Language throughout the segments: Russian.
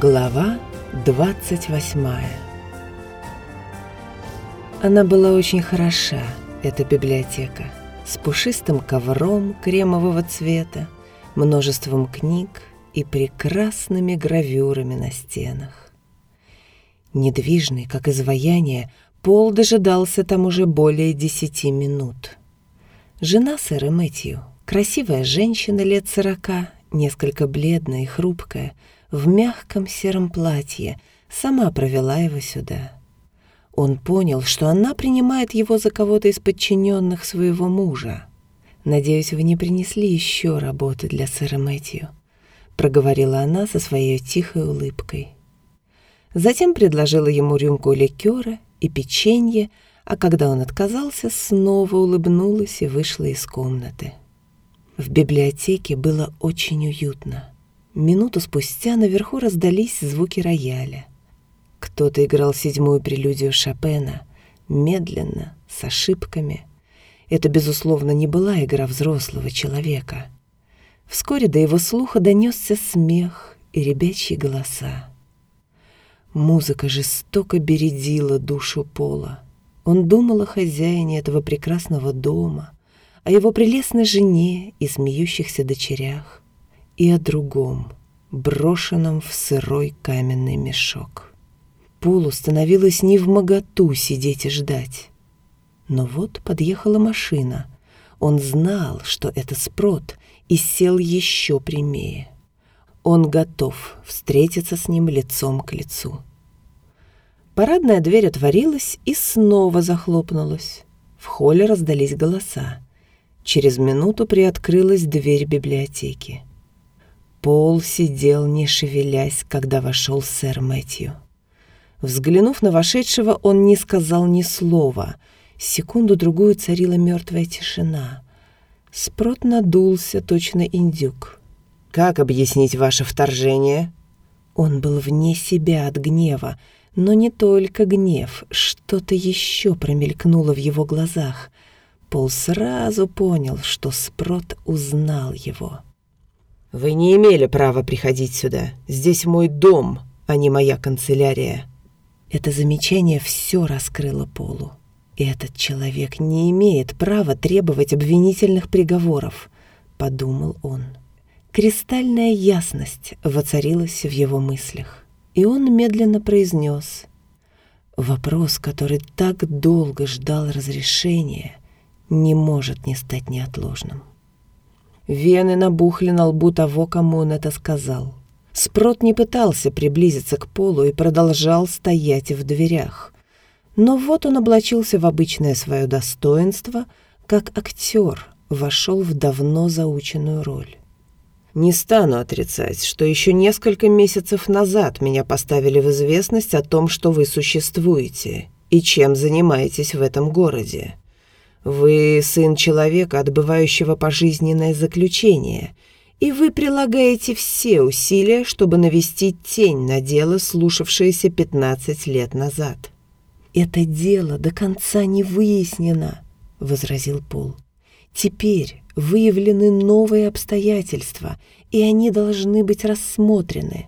Глава 28 Она была очень хороша, эта библиотека, с пушистым ковром кремового цвета, множеством книг и прекрасными гравюрами на стенах. Недвижный, как изваяние, Пол дожидался там уже более десяти минут. Жена сэра Мэтью, красивая женщина лет сорока, несколько бледная и хрупкая, в мягком сером платье, сама провела его сюда. Он понял, что она принимает его за кого-то из подчиненных своего мужа. «Надеюсь, вы не принесли еще работы для сэра Мэтью», — проговорила она со своей тихой улыбкой. Затем предложила ему рюмку ликера и печенье, а когда он отказался, снова улыбнулась и вышла из комнаты. В библиотеке было очень уютно. Минуту спустя наверху раздались звуки рояля. Кто-то играл седьмую прелюдию Шопена, медленно, с ошибками. Это, безусловно, не была игра взрослого человека. Вскоре до его слуха донесся смех и ребячьи голоса. Музыка жестоко бередила душу Пола. Он думал о хозяине этого прекрасного дома, о его прелестной жене и смеющихся дочерях и о другом, брошенном в сырой каменный мешок. Полу становилось не в моготу сидеть и ждать. Но вот подъехала машина. Он знал, что это спрот, и сел еще прямее. Он готов встретиться с ним лицом к лицу. Парадная дверь отворилась и снова захлопнулась. В холле раздались голоса. Через минуту приоткрылась дверь библиотеки. Пол сидел, не шевелясь, когда вошел сэр Мэтью. Взглянув на вошедшего, он не сказал ни слова. Секунду-другую царила мертвая тишина. Спрот надулся, точно индюк. «Как объяснить ваше вторжение?» Он был вне себя от гнева, но не только гнев, что-то еще промелькнуло в его глазах. Пол сразу понял, что Спрот узнал его. «Вы не имели права приходить сюда. Здесь мой дом, а не моя канцелярия». Это замечание все раскрыло Полу. «Этот человек не имеет права требовать обвинительных приговоров», — подумал он. Кристальная ясность воцарилась в его мыслях, и он медленно произнес «Вопрос, который так долго ждал разрешения, не может не стать неотложным». Вены набухли на лбу того, кому он это сказал. Спрот не пытался приблизиться к полу и продолжал стоять в дверях. Но вот он облачился в обычное свое достоинство, как актер вошел в давно заученную роль. Не стану отрицать, что еще несколько месяцев назад меня поставили в известность о том, что вы существуете и чем занимаетесь в этом городе. Вы сын человека, отбывающего пожизненное заключение, и вы прилагаете все усилия, чтобы навести тень на дело, слушавшееся 15 лет назад. «Это дело до конца не выяснено», — возразил Пол. «Теперь выявлены новые обстоятельства, и они должны быть рассмотрены».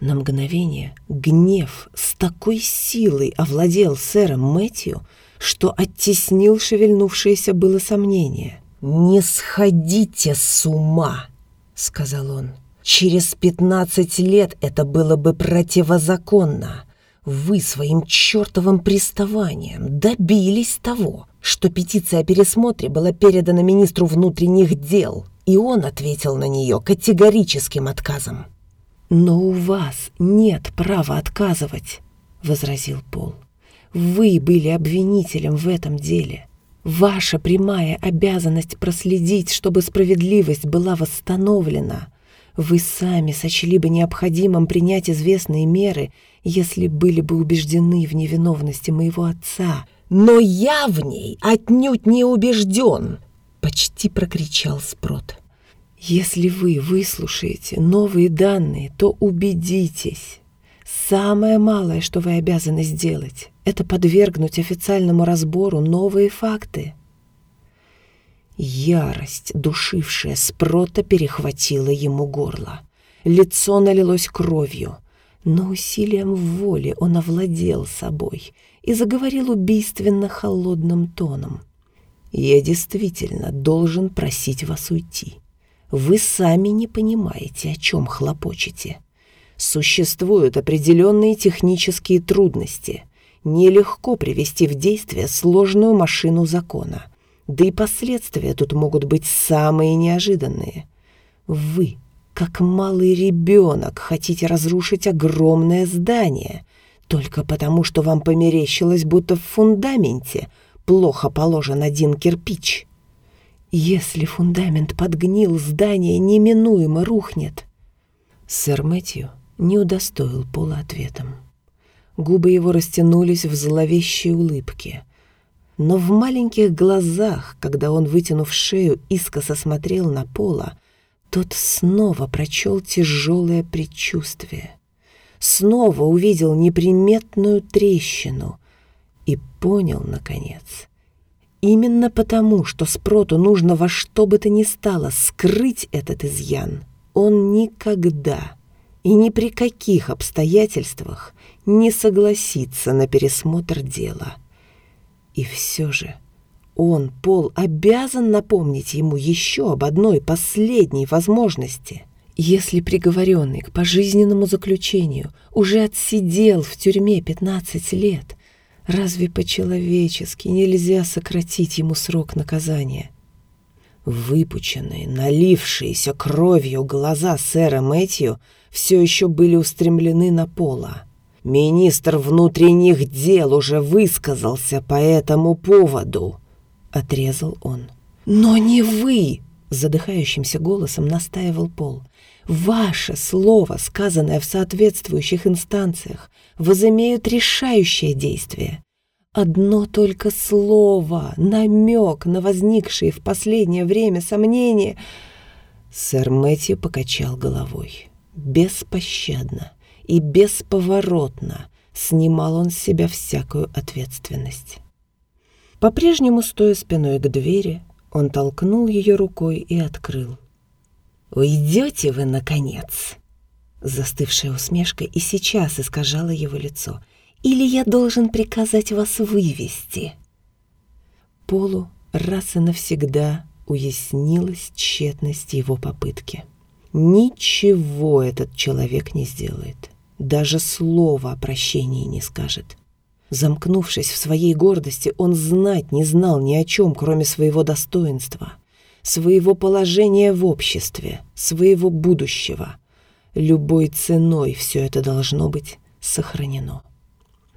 На мгновение гнев с такой силой овладел сэром Мэтью, что оттеснил шевельнувшееся было сомнение. «Не сходите с ума!» — сказал он. «Через пятнадцать лет это было бы противозаконно. Вы своим чертовым приставанием добились того, что петиция о пересмотре была передана министру внутренних дел, и он ответил на нее категорическим отказом». «Но у вас нет права отказывать», — возразил Пол. Вы были обвинителем в этом деле. Ваша прямая обязанность проследить, чтобы справедливость была восстановлена. Вы сами сочли бы необходимым принять известные меры, если были бы убеждены в невиновности моего отца. Но я в ней отнюдь не убежден, почти прокричал Спрот. Если вы выслушаете новые данные, то убедитесь. Самое малое, что вы обязаны сделать, это подвергнуть официальному разбору новые факты. Ярость, душившая Спрота, перехватила ему горло. Лицо налилось кровью. Но усилием воли он овладел собой и заговорил убийственно холодным тоном. «Я действительно должен просить вас уйти. Вы сами не понимаете, о чем хлопочете. Существуют определенные технические трудности. Нелегко привести в действие сложную машину закона. Да и последствия тут могут быть самые неожиданные. Вы как малый ребенок хотите разрушить огромное здание, только потому, что вам померещилось, будто в фундаменте плохо положен один кирпич. Если фундамент подгнил, здание неминуемо рухнет. Сэр Мэтью не удостоил Пола ответом. Губы его растянулись в зловещей улыбке. Но в маленьких глазах, когда он, вытянув шею, искоса смотрел на Пола, тот снова прочел тяжелое предчувствие. Снова увидел неприметную трещину и понял, наконец, именно потому, что Спроту нужно во что бы то ни стало скрыть этот изъян, он никогда и ни при каких обстоятельствах не согласится на пересмотр дела. И все же он, Пол, обязан напомнить ему еще об одной последней возможности. Если приговоренный к пожизненному заключению уже отсидел в тюрьме 15 лет, разве по-человечески нельзя сократить ему срок наказания? Выпученные, налившиеся кровью глаза сэра Мэтью все еще были устремлены на Пола. Министр внутренних дел уже высказался по этому поводу отрезал он. «Но не вы!» — задыхающимся голосом настаивал Пол. «Ваше слово, сказанное в соответствующих инстанциях, возымеют решающее действие. Одно только слово, намек на возникшие в последнее время сомнения...» Сэр Мэтью покачал головой. Беспощадно и бесповоротно снимал он с себя всякую ответственность. По-прежнему, стоя спиной к двери, он толкнул ее рукой и открыл. «Уйдете вы, наконец!» Застывшая усмешка и сейчас искажала его лицо. «Или я должен приказать вас вывести?» Полу раз и навсегда уяснилась тщетность его попытки. Ничего этот человек не сделает. Даже слова о прощении не скажет. Замкнувшись в своей гордости, он знать не знал ни о чем, кроме своего достоинства, своего положения в обществе, своего будущего. Любой ценой все это должно быть сохранено.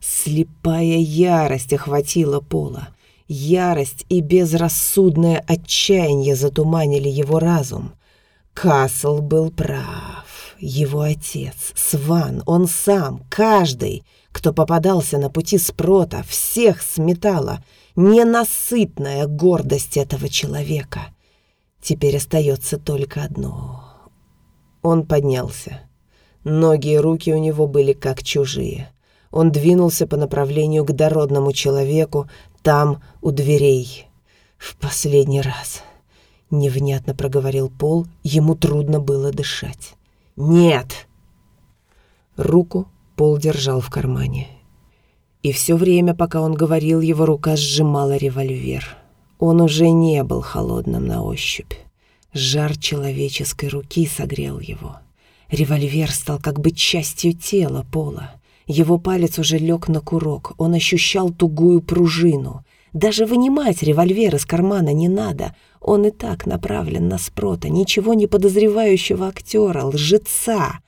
Слепая ярость охватила Пола. Ярость и безрассудное отчаяние затуманили его разум. Касл был прав. Его отец, Сван, он сам, каждый — кто попадался на пути спрота, всех сметала ненасытная гордость этого человека. Теперь остается только одно. Он поднялся. Ноги и руки у него были как чужие. Он двинулся по направлению к дородному человеку, там, у дверей. В последний раз. Невнятно проговорил Пол, ему трудно было дышать. «Нет!» Руку Пол держал в кармане. И все время, пока он говорил, его рука сжимала револьвер. Он уже не был холодным на ощупь. Жар человеческой руки согрел его. Револьвер стал как бы частью тела Пола. Его палец уже лег на курок, он ощущал тугую пружину. Даже вынимать револьвер из кармана не надо, он и так направлен на спрота, ничего не подозревающего актера, лжеца,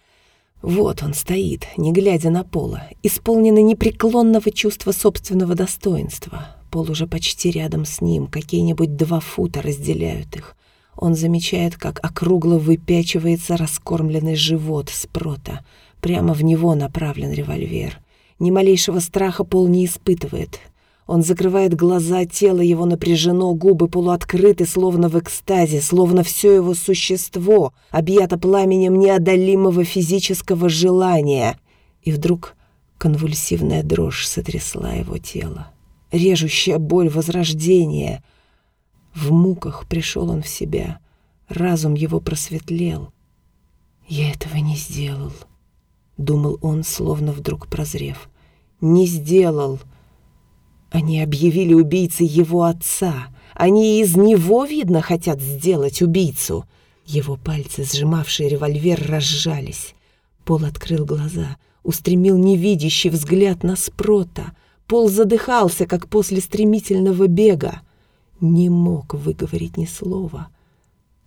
вот он стоит, не глядя на Пола, исполненный непреклонного чувства собственного достоинства. Пол уже почти рядом с ним, какие-нибудь два фута разделяют их. Он замечает, как округло выпячивается раскормленный живот спрота. Прямо в него направлен револьвер. Ни малейшего страха Пол не испытывает. Он закрывает глаза, тело его напряжено, губы полуоткрыты, словно в экстазе, словно все его существо объято пламенем неодолимого физического желания. И вдруг конвульсивная дрожь сотрясла его тело. Режущая боль возрождения. В муках пришел он в себя. Разум его просветлел. «Я этого не сделал», — думал он, словно вдруг прозрев. «Не сделал!» Они объявили убийцей его отца. Они из него, видно, хотят сделать убийцу. Его пальцы, сжимавшие револьвер, разжались. Пол открыл глаза, устремил невидящий взгляд на Спрота. Пол задыхался, как после стремительного бега. Не мог выговорить ни слова.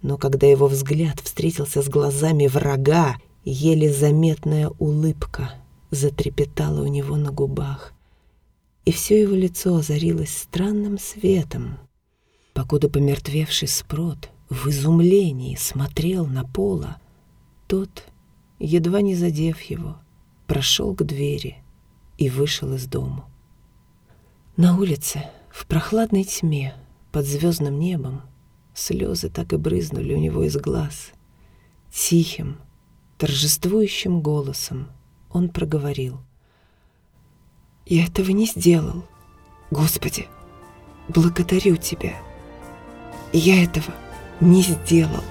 Но когда его взгляд встретился с глазами врага, еле заметная улыбка затрепетала у него на губах и все его лицо озарилось странным светом. Покуда помертвевший спрот в изумлении смотрел на пола, тот, едва не задев его, прошел к двери и вышел из дому. На улице, в прохладной тьме, под звездным небом, слезы так и брызнули у него из глаз. Тихим, торжествующим голосом он проговорил — я этого не сделал. Господи, благодарю Тебя. Я этого не сделал.